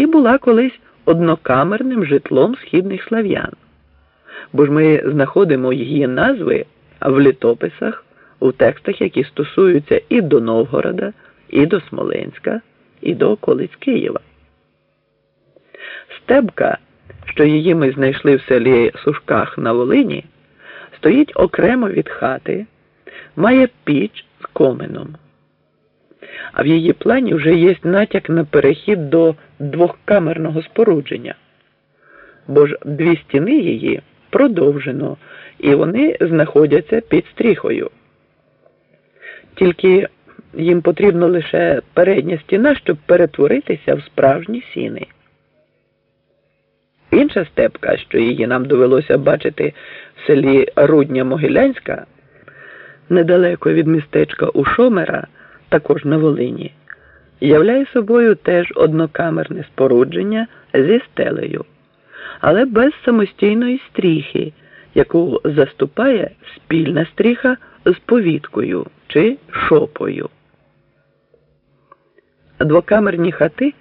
і була колись однокамерним житлом східних слав'ян. Бо ж ми знаходимо її назви в літописах, у текстах, які стосуються і до Новгорода, і до Смоленська, і до околиць Києва. Стебка, що її ми знайшли в селі Сушках на Волині, стоїть окремо від хати, має піч з коменом. А в її плані вже є натяк на перехід до двохкамерного спорудження, бо ж дві стіни її продовжено, і вони знаходяться під стріхою. Тільки їм потрібно лише передня стіна, щоб перетворитися в справжні сіни. Інша степка, що її нам довелося бачити в селі Рудня Могилянська, недалеко від містечка Ушомера, також на Волині, являє собою теж однокамерне спорудження зі стелею, але без самостійної стріхи, яку заступає спільна стріха з повіткою чи шопою. Двокамерні хати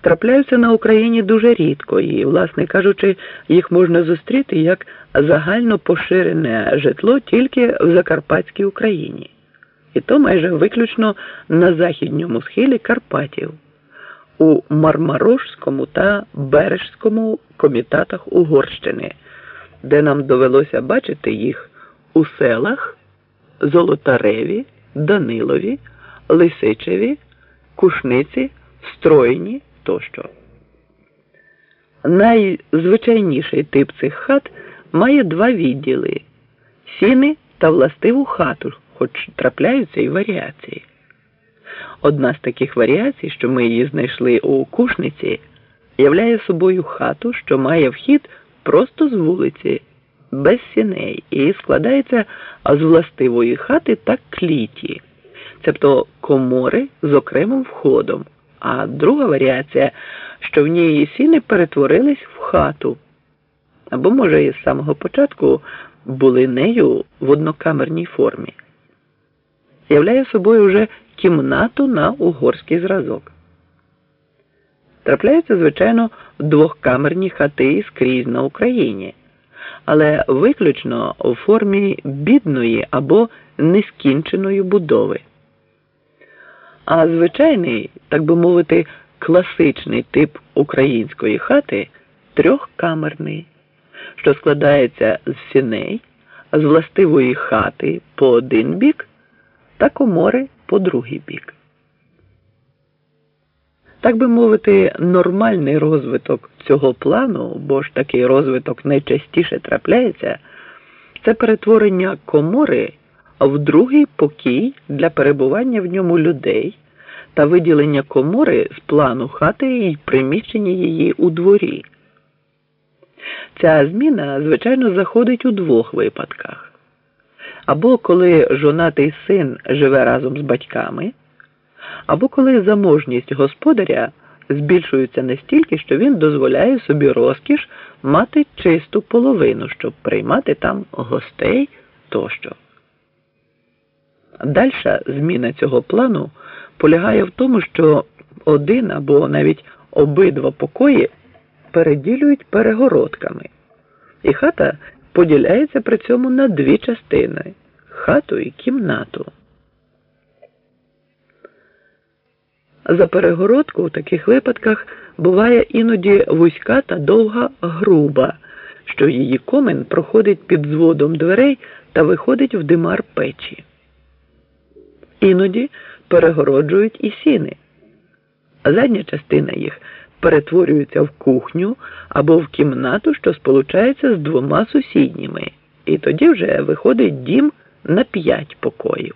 трапляються на Україні дуже рідко і, власне кажучи, їх можна зустріти як загально поширене житло тільки в Закарпатській Україні, і то майже виключно на західньому схилі Карпатів, у Мармарошському та Бережському комітатах Угорщини, де нам довелося бачити їх у селах Золотареві, Данилові, Лисичеві, Кушниці, Стройні тощо. Найзвичайніший тип цих хат має два відділи сіни та властиву хату, хоч трапляються і варіації. Одна з таких варіацій, що ми її знайшли у кушниці, являє собою хату, що має вхід просто з вулиці, без сіней, і складається з властивої хати та кліті, тобто комори з окремим входом. А друга варіація, що в ній сіни перетворились в хату. Або, може, із самого початку були нею в однокамерній формі. Являє собою вже кімнату на угорський зразок. Трапляються, звичайно, двохкамерні хати скрізь на Україні, але виключно у формі бідної або нескінченої будови. А звичайний, так би мовити, класичний тип української хати трьохкамерний, що складається з сіней, з властивої хати по один бік та комори по другий бік. Так би мовити, нормальний розвиток цього плану, бо ж такий розвиток найчастіше трапляється, це перетворення комори в другий покій для перебування в ньому людей та виділення комори з плану хати і приміщення її у дворі. Ця зміна, звичайно, заходить у двох випадках. Або коли жонатий син живе разом з батьками, або коли заможність господаря збільшується настільки, що він дозволяє собі розкіш мати чисту половину, щоб приймати там гостей тощо. Дальша зміна цього плану полягає в тому, що один або навіть обидва покої переділюють перегородками, і хата поділяється при цьому на дві частини хату і кімнату. За перегородку у таких випадках буває іноді вузька та довга груба, що її комен проходить під зводом дверей та виходить в димар печі. Іноді перегороджують і сіни, задня частина їх перетворюється в кухню або в кімнату, що сполучається з двома сусідніми, і тоді вже виходить дім на п'ять покоїв.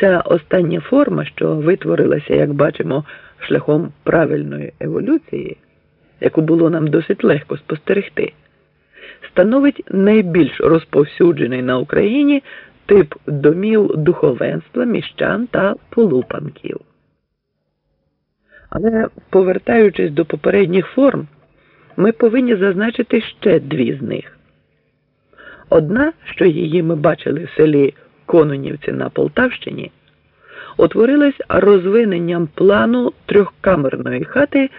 Ця остання форма, що витворилася, як бачимо, шляхом правильної еволюції, яку було нам досить легко спостерегти, становить найбільш розповсюджений на Україні тип домів духовенства, міщан та полупанків. Але, повертаючись до попередніх форм, ми повинні зазначити ще дві з них. Одна, що її ми бачили в селі Кононівці на Полтавщині, утворилась розвиненням плану трьохкамерної хати